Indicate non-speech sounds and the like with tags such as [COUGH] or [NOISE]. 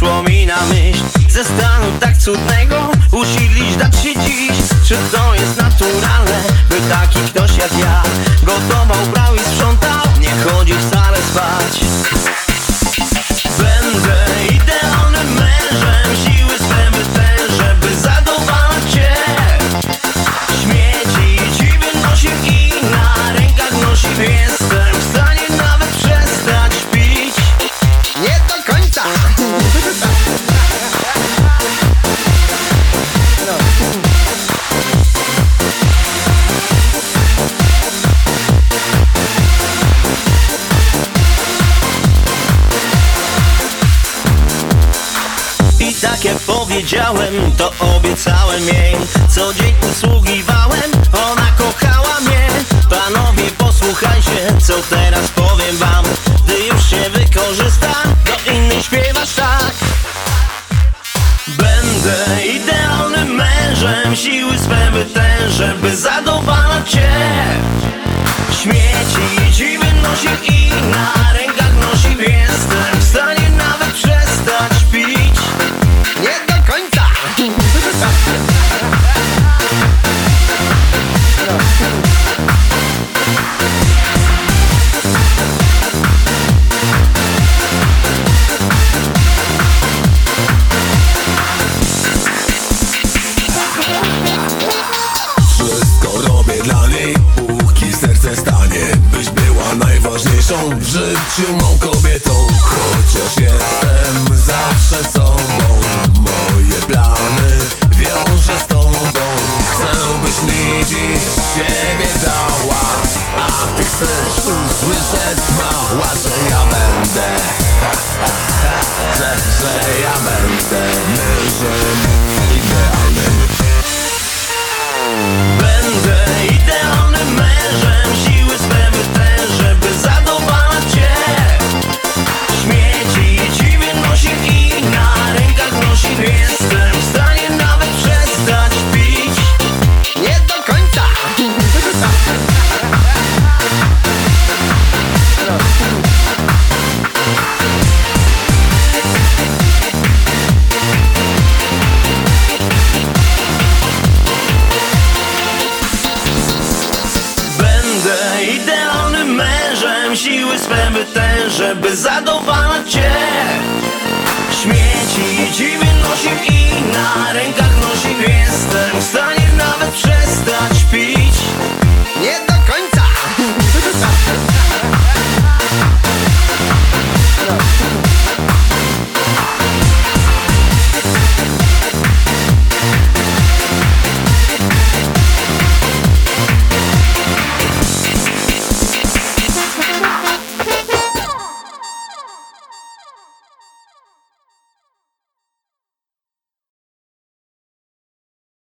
przyszło mi na myśl Ze stanu tak cudnego usilić dać się dziś Czy to jest naturalne, by taki ktoś jak ja Gotował, brał i sprzątał, nie chodzi wcale spać. Jak powiedziałem, to obiecałem jej. Co dzień usługiwałem, ona kochała mnie. Panowie posłuchajcie, co teraz powiem wam. Gdy już się wykorzysta, do innych śpiewasz tak. Będę idealnym mężem, siły swe wytężę By zadowalać cię. Śmieci ci wynosił i na życiu mą kobietą Chociaż jestem zawsze sobą. Moje plany wiążę z tobą. Chcę byś mi dziś siebie dała A ty chcesz usłyszeć mała, że ja będę. [LAUGHS] Że Siły swe wytężę By zadowalać cię. Śmieci ci wynosił i na rękach nosił Jestem